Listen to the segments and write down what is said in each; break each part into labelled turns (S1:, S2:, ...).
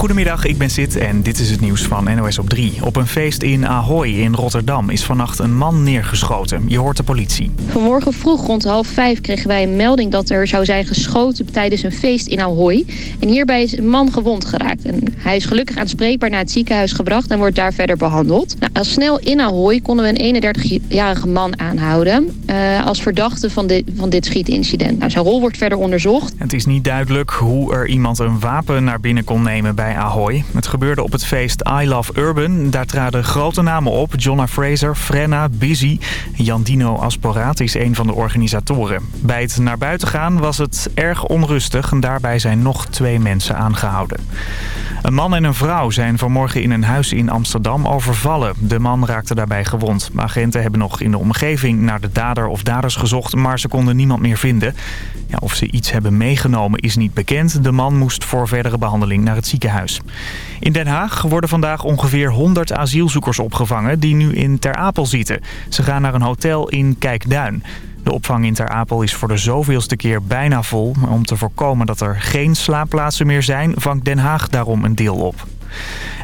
S1: Goedemiddag, ik ben Sid en dit is het nieuws van NOS op 3. Op een feest in Ahoy in Rotterdam is vannacht een man neergeschoten. Je hoort de politie.
S2: Vanmorgen vroeg rond half vijf kregen wij een melding dat er zou zijn geschoten tijdens een feest in Ahoy. En hierbij is een man gewond geraakt. En hij is gelukkig aanspreekbaar naar het ziekenhuis gebracht en wordt daar verder behandeld. Nou, al snel in Ahoy konden we een 31-jarige man aanhouden uh, als verdachte van, dit van dit schietincident. Nou, zijn rol wordt verder onderzocht.
S1: Het is niet duidelijk hoe er iemand een wapen naar binnen kon nemen bij Ahoy. Het gebeurde op het feest I Love Urban. Daar traden grote namen op. Jonna Fraser, Frenna, Busy. Jandino Asporaat is een van de organisatoren. Bij het naar buiten gaan was het erg onrustig. En daarbij zijn nog twee mensen aangehouden. Een man en een vrouw zijn vanmorgen in een huis in Amsterdam overvallen. De man raakte daarbij gewond. Agenten hebben nog in de omgeving naar de dader of daders gezocht, maar ze konden niemand meer vinden. Ja, of ze iets hebben meegenomen is niet bekend. De man moest voor verdere behandeling naar het ziekenhuis. In Den Haag worden vandaag ongeveer 100 asielzoekers opgevangen die nu in Ter Apel zitten. Ze gaan naar een hotel in Kijkduin. De opvang in Ter Apel is voor de zoveelste keer bijna vol. Om te voorkomen dat er geen slaapplaatsen meer zijn, vangt Den Haag daarom een deel op.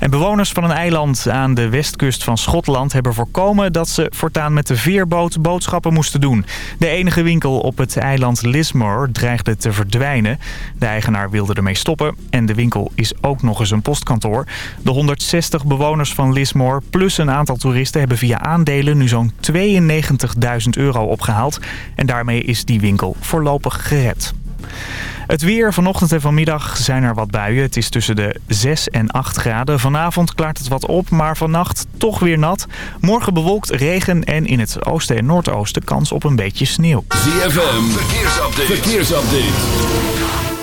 S1: En bewoners van een eiland aan de westkust van Schotland hebben voorkomen dat ze voortaan met de veerboot boodschappen moesten doen. De enige winkel op het eiland Lismore dreigde te verdwijnen. De eigenaar wilde ermee stoppen en de winkel is ook nog eens een postkantoor. De 160 bewoners van Lismore plus een aantal toeristen hebben via aandelen nu zo'n 92.000 euro opgehaald. En daarmee is die winkel voorlopig gered. Het weer vanochtend en vanmiddag zijn er wat buien. Het is tussen de 6 en 8 graden. Vanavond klaart het wat op, maar vannacht toch weer nat. Morgen bewolkt regen en in het oosten en noordoosten kans op een beetje sneeuw.
S3: ZFM, verkeersupdate. verkeersupdate.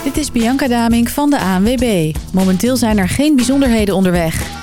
S4: Dit is Bianca Daming van de ANWB. Momenteel zijn er geen bijzonderheden onderweg.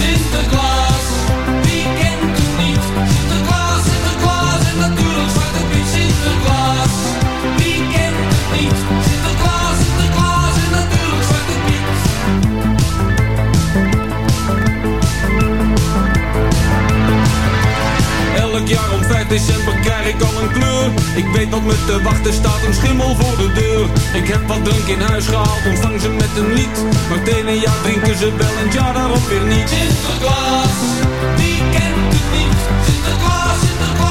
S5: december krijg ik al een kleur. Ik weet wat me te wachten staat, een schimmel voor de deur. Ik heb wat drank in huis gehaald, ontvang ze met een lied. Maar het ene jaar drinken ze wel en het jaar daarop weer niet.
S6: Sinterklaas, wie kent hem niet? Sinterklaas, Sinterklaas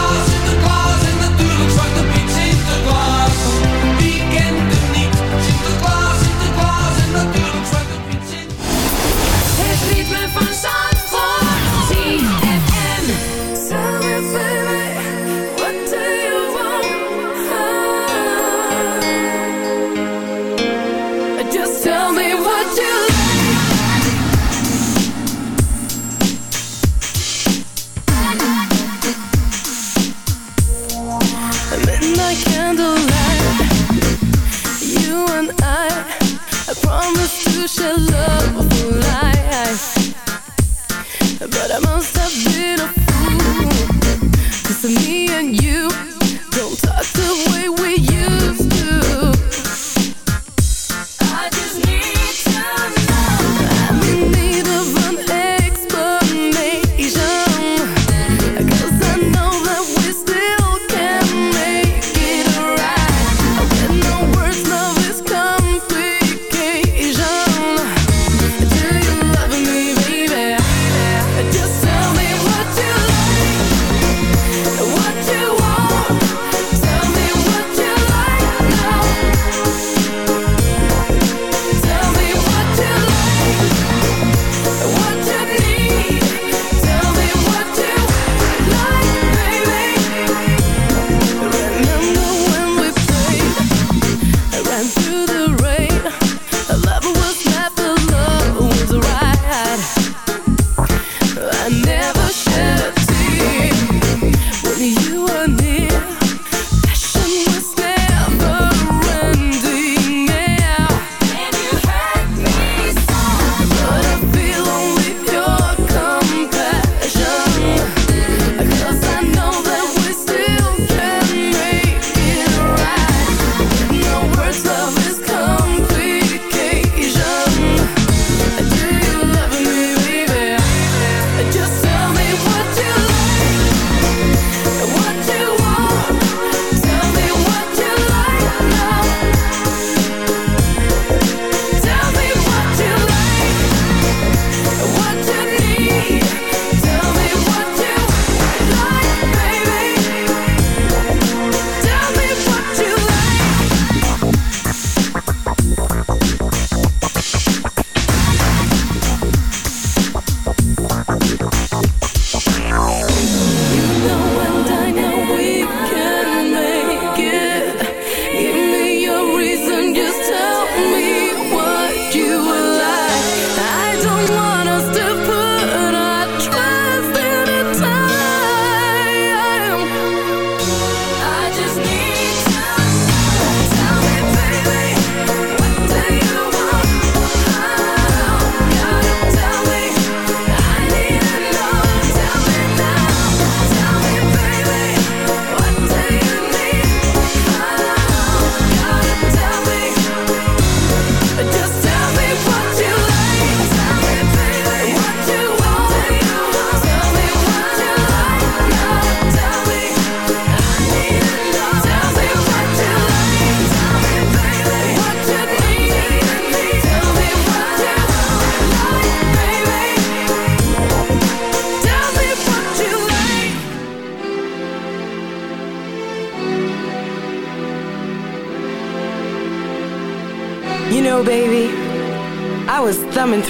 S7: ritme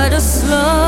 S8: but a slow.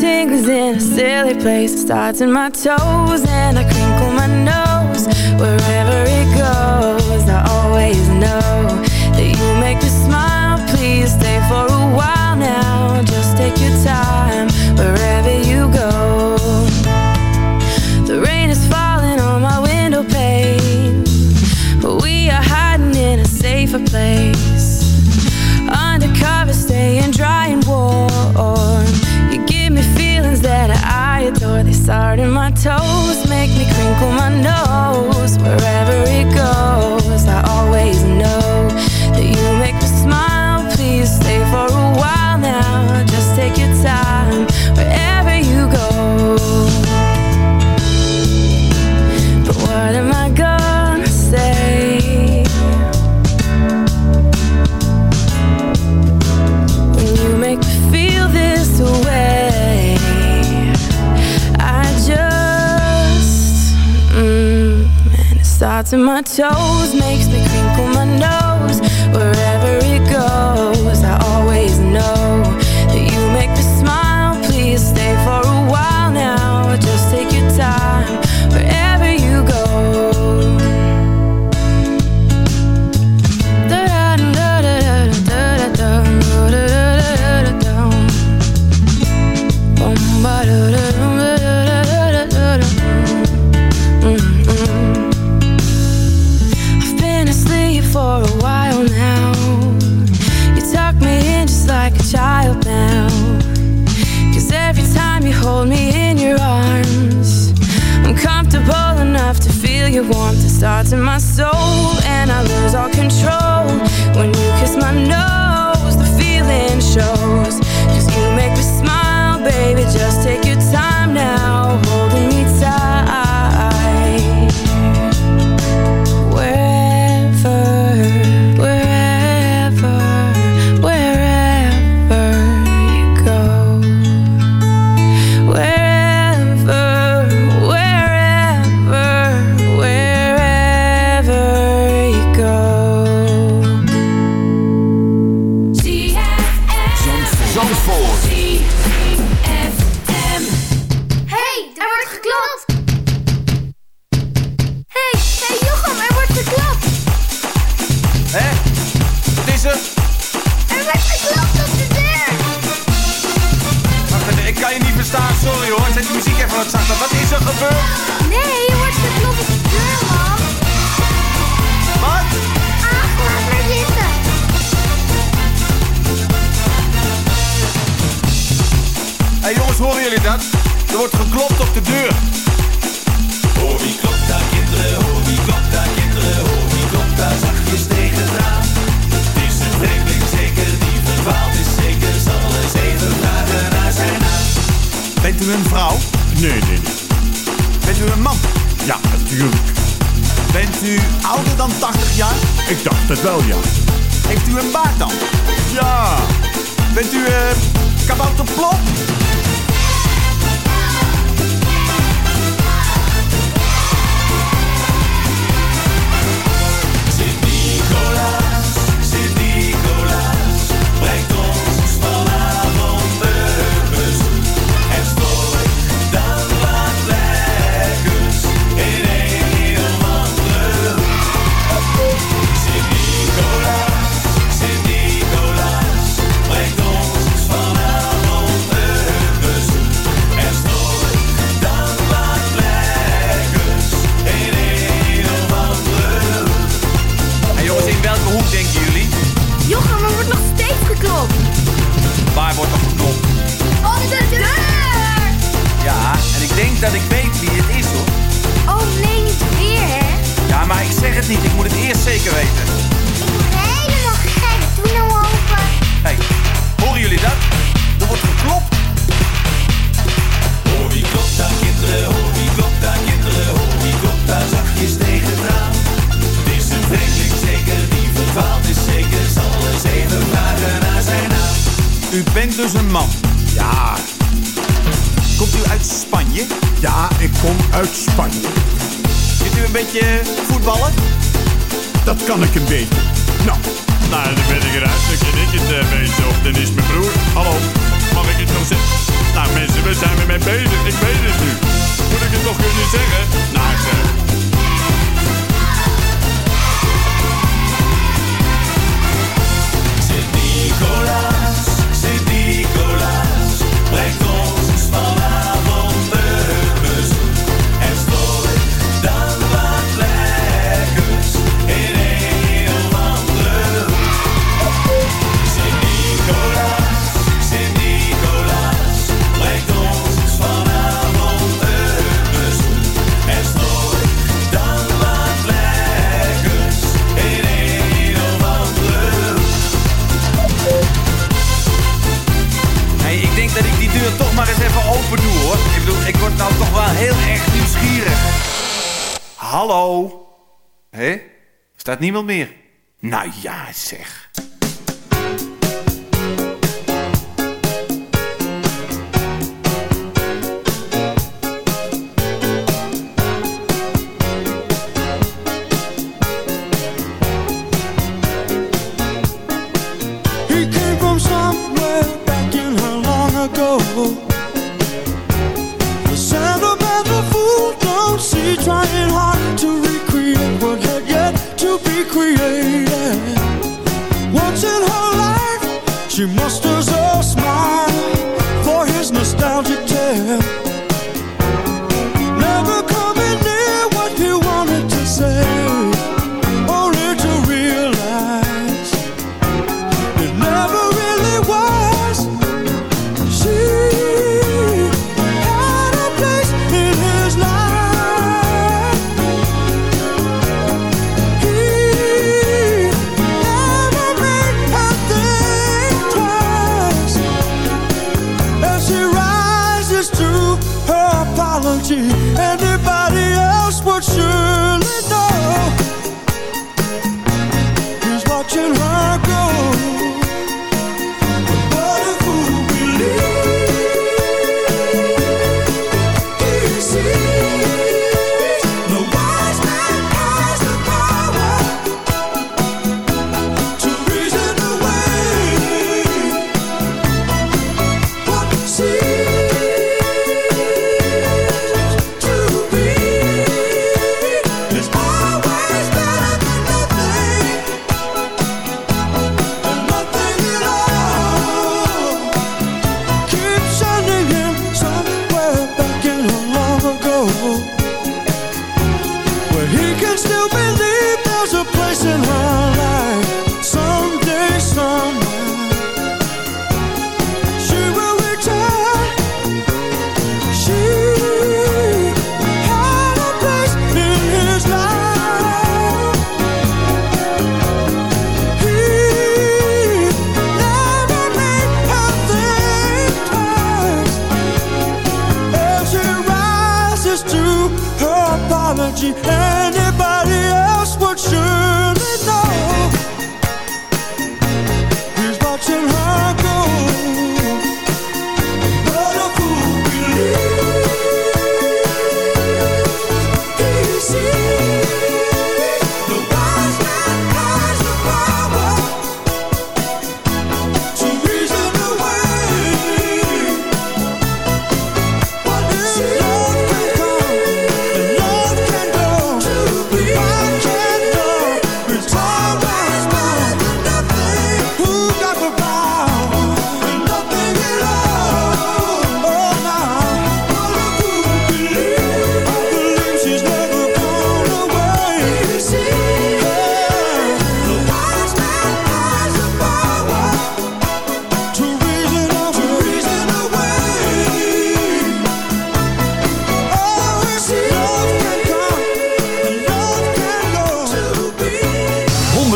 S8: tingles in a silly place. Starts in my toes and I crinkle my nose. Wherever it goes, I always know That you make me smile, please stay for a while now. Just take your time, wherever my toes makes
S9: Hallo?
S10: Hé? Staat niemand meer? Nou ja, zeg.
S11: She monsters.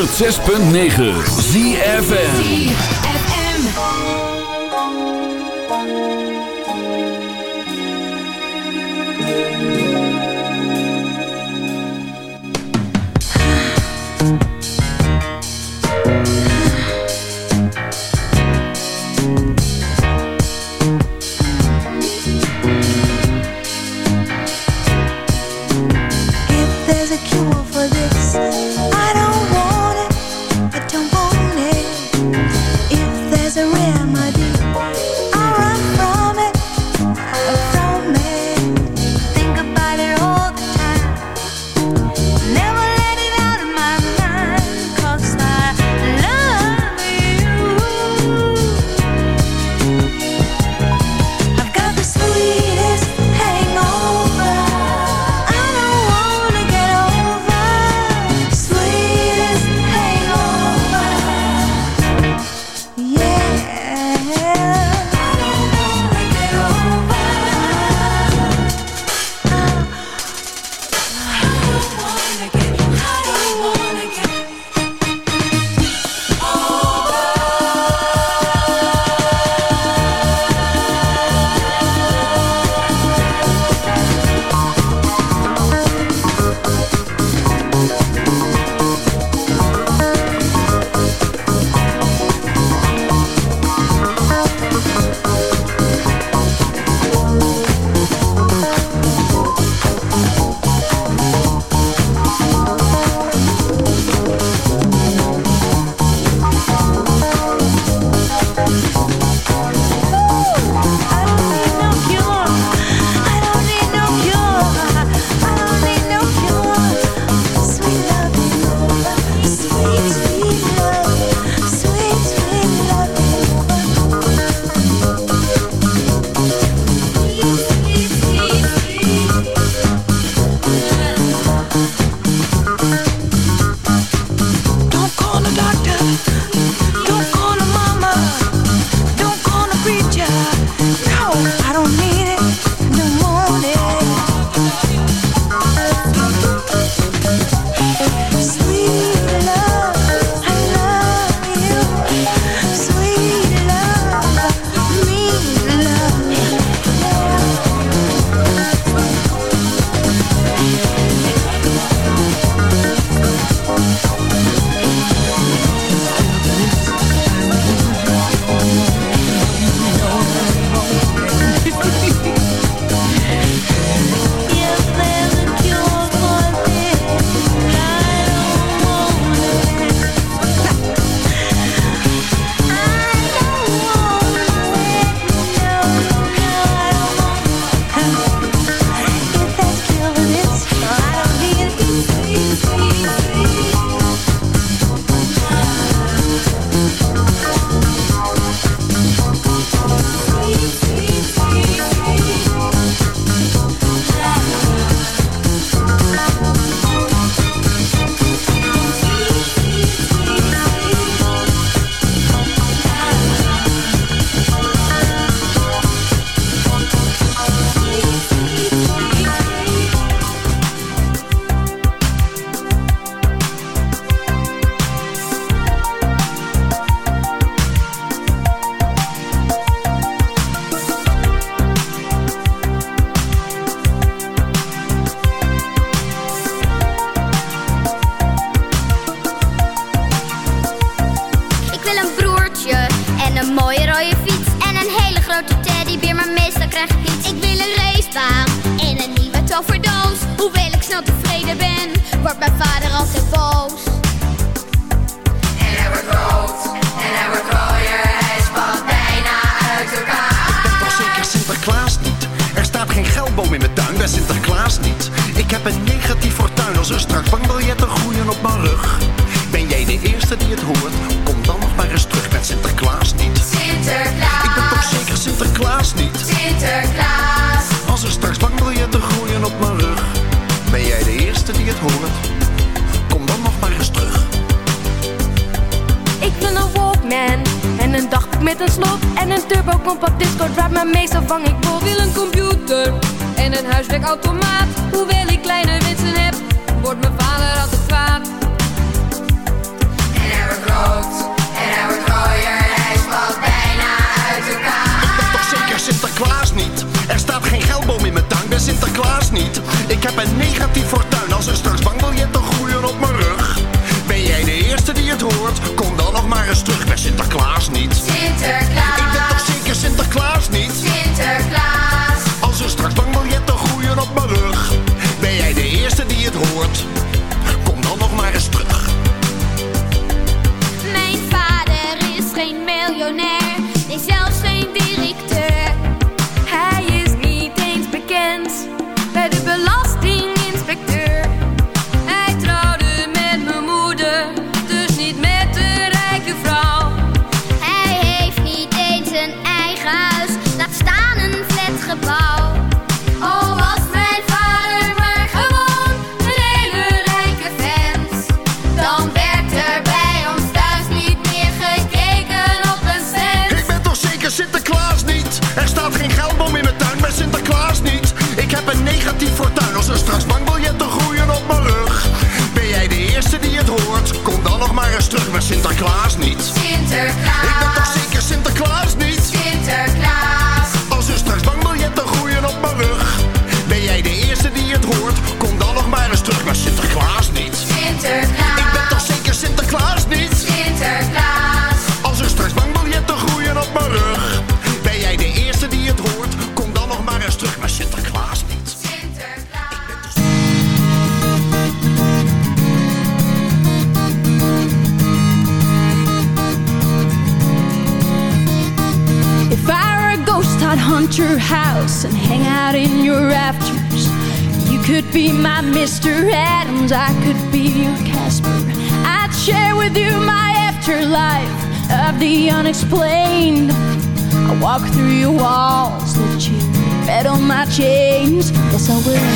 S11: 6.9 ZFN so
S12: we're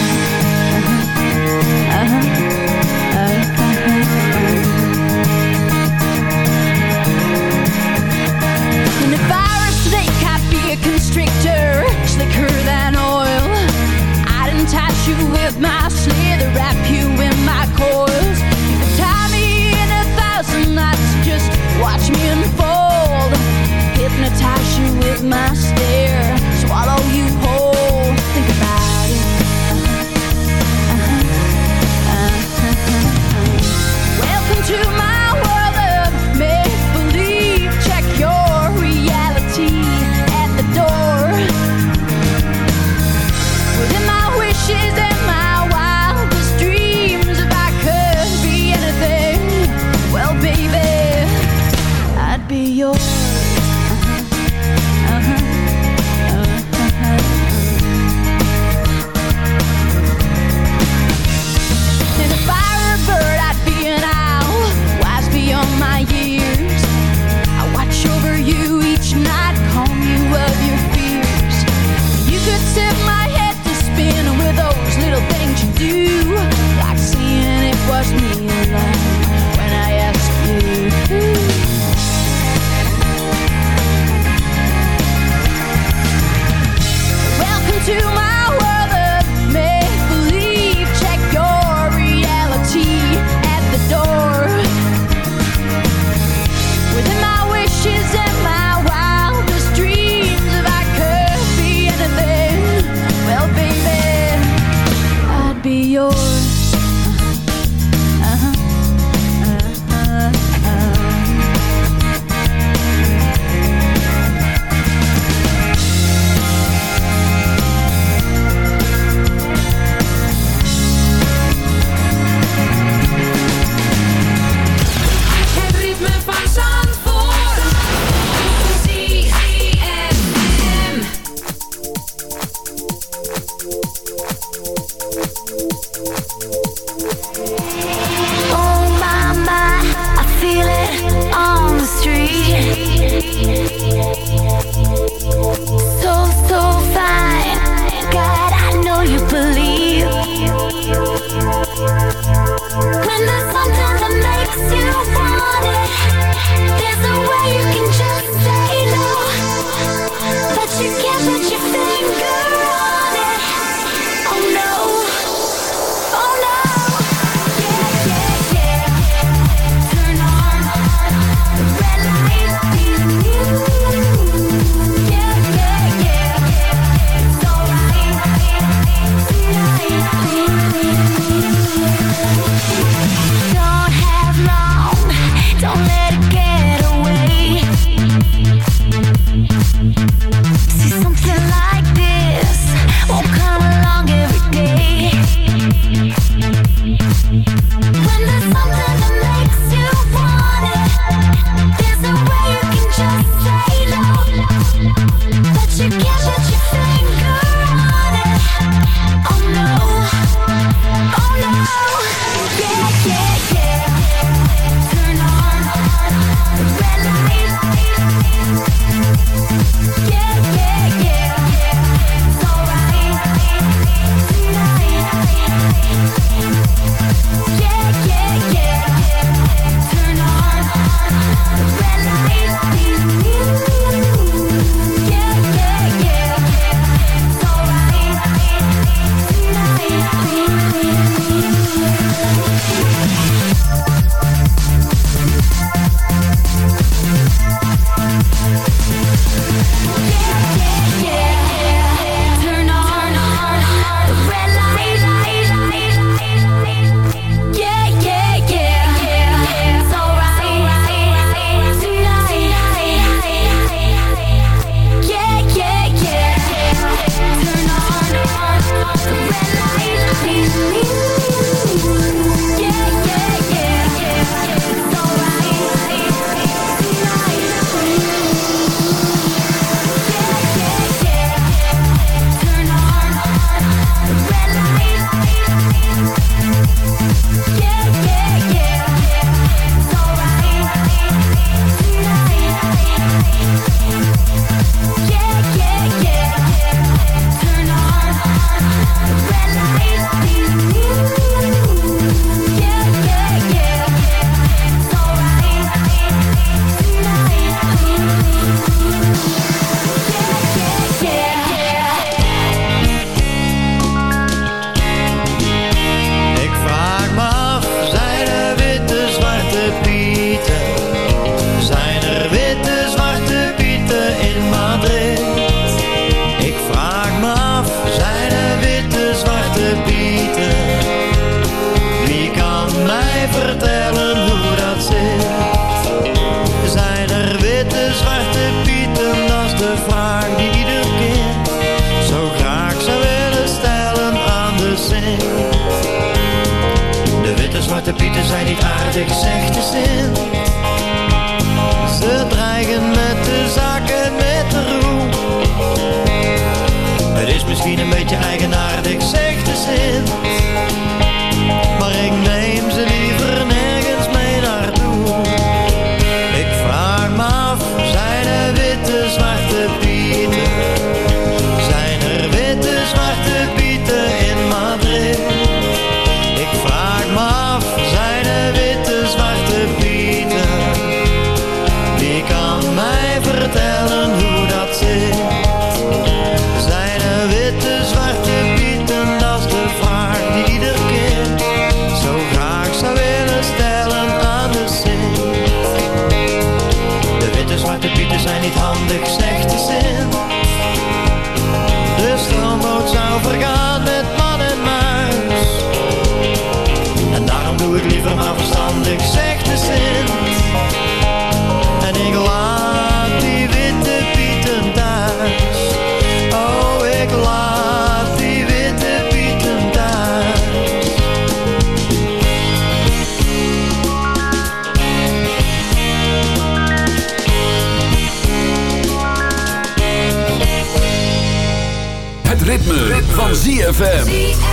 S12: ZFM.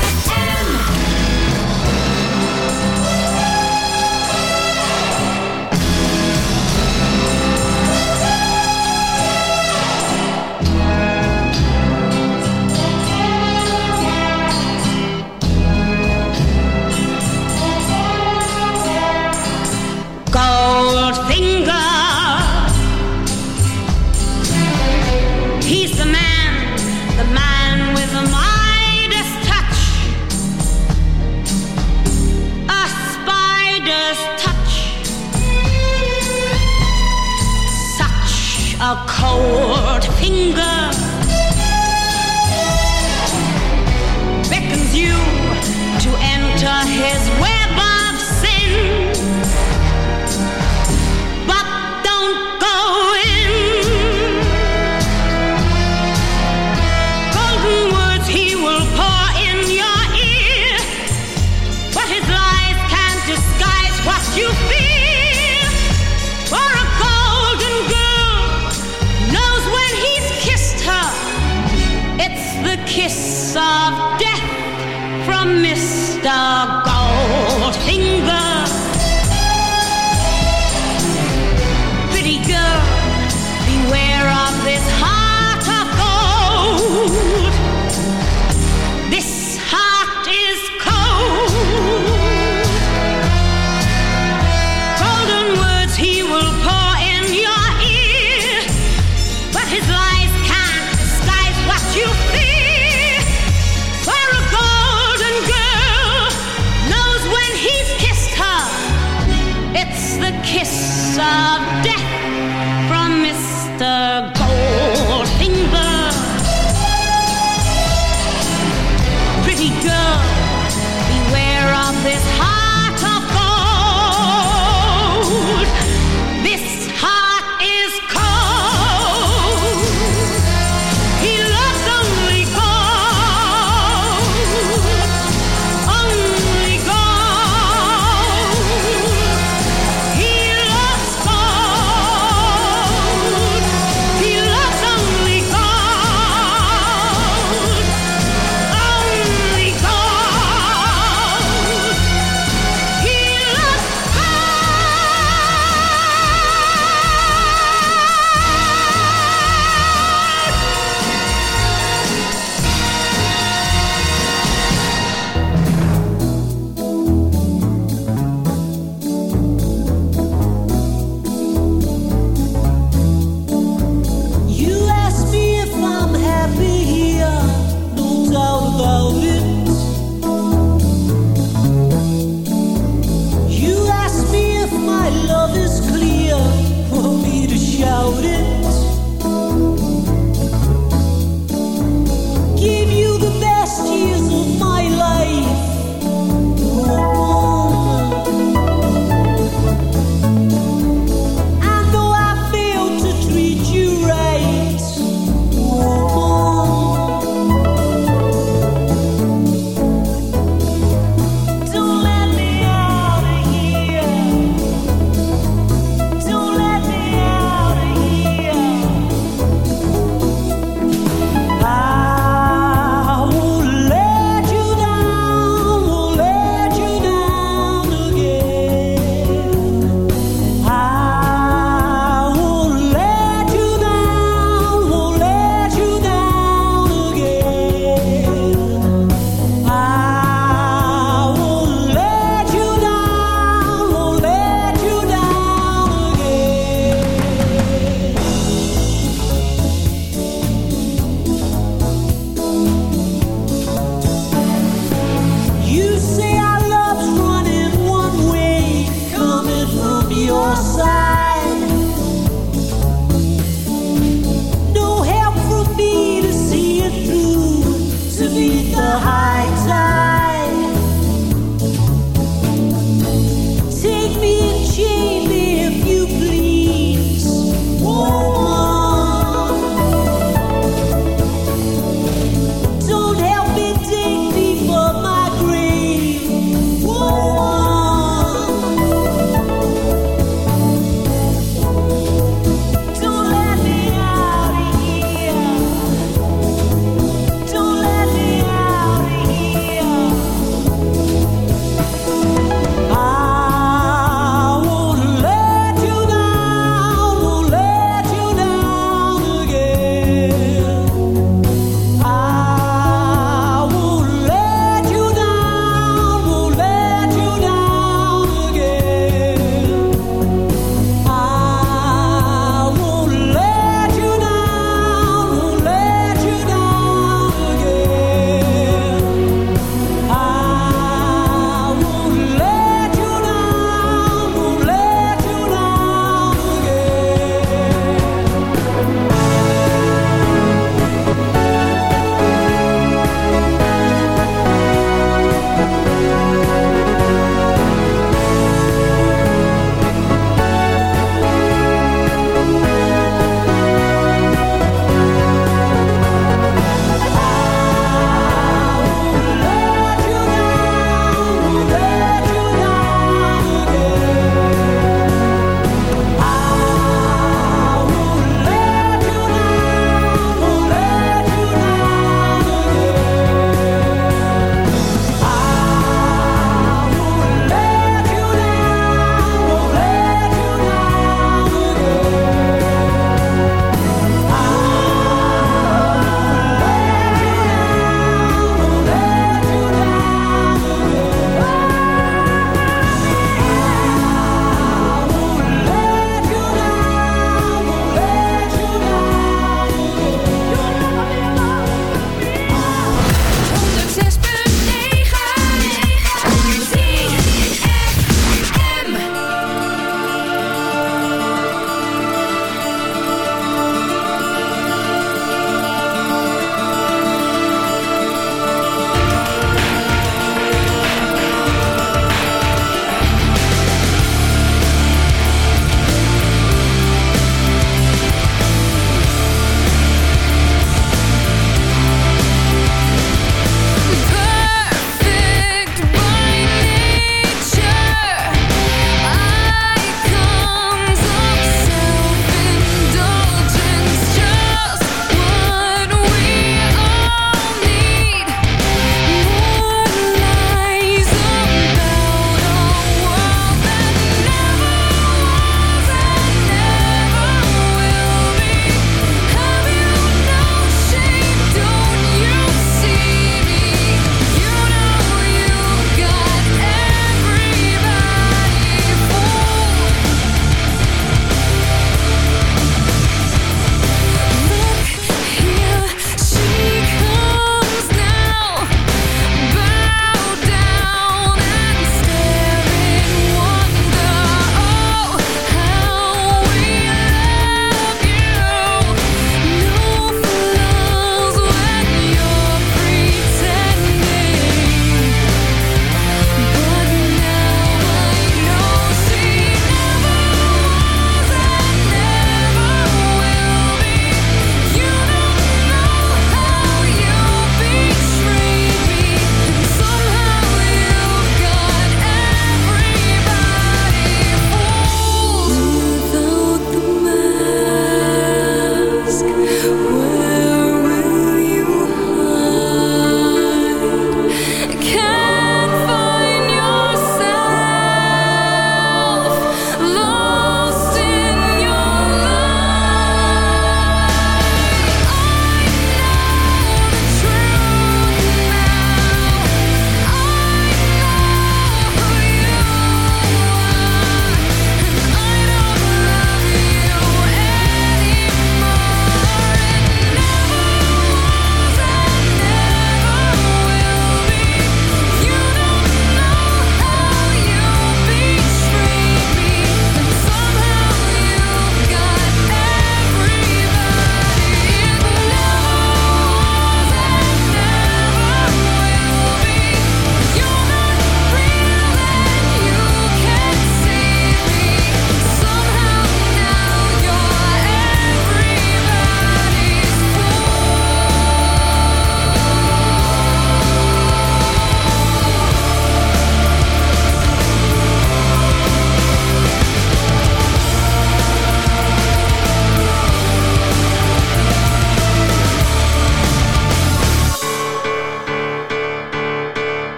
S13: Oh.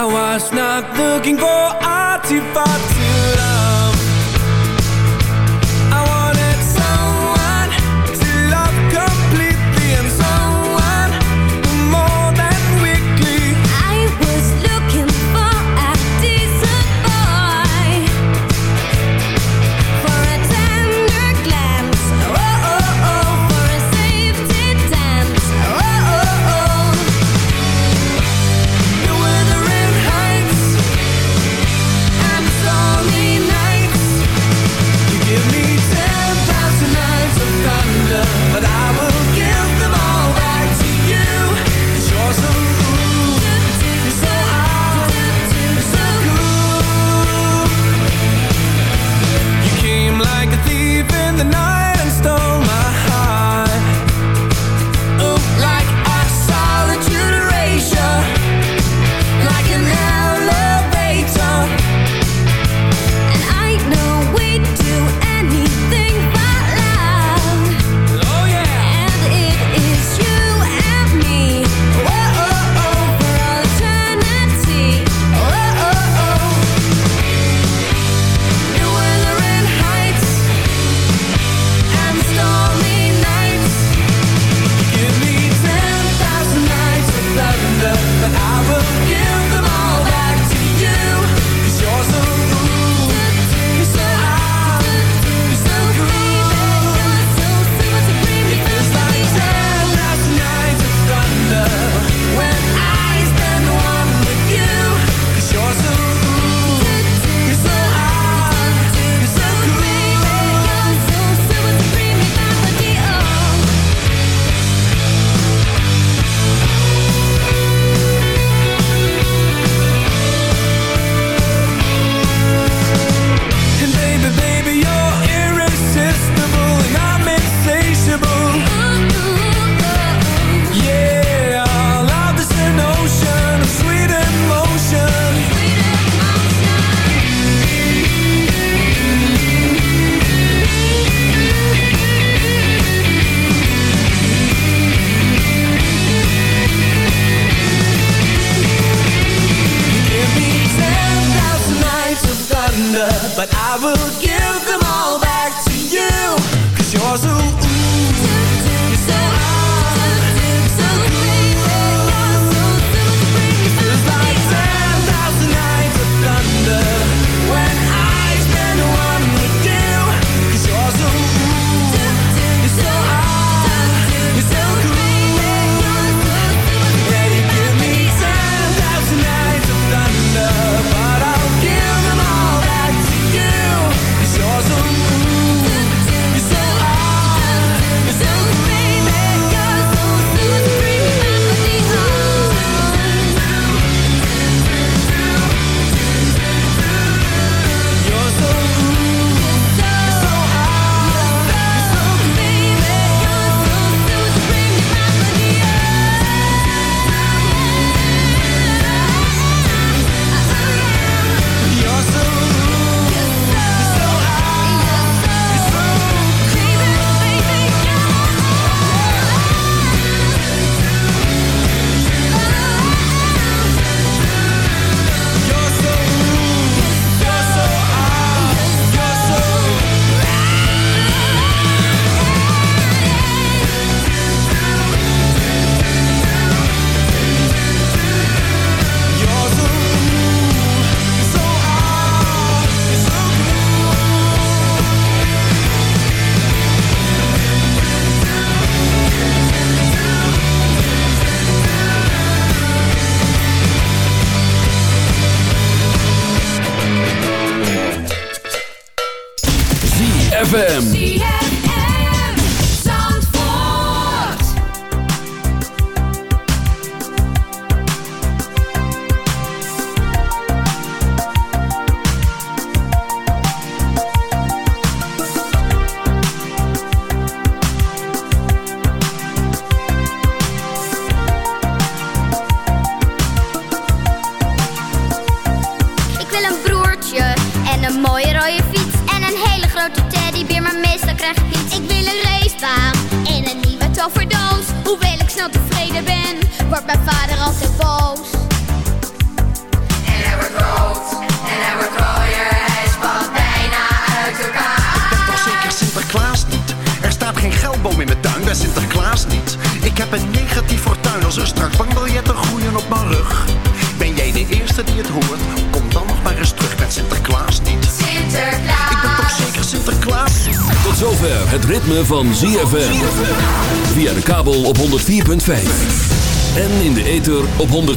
S14: I
S15: was not
S11: looking for artifacts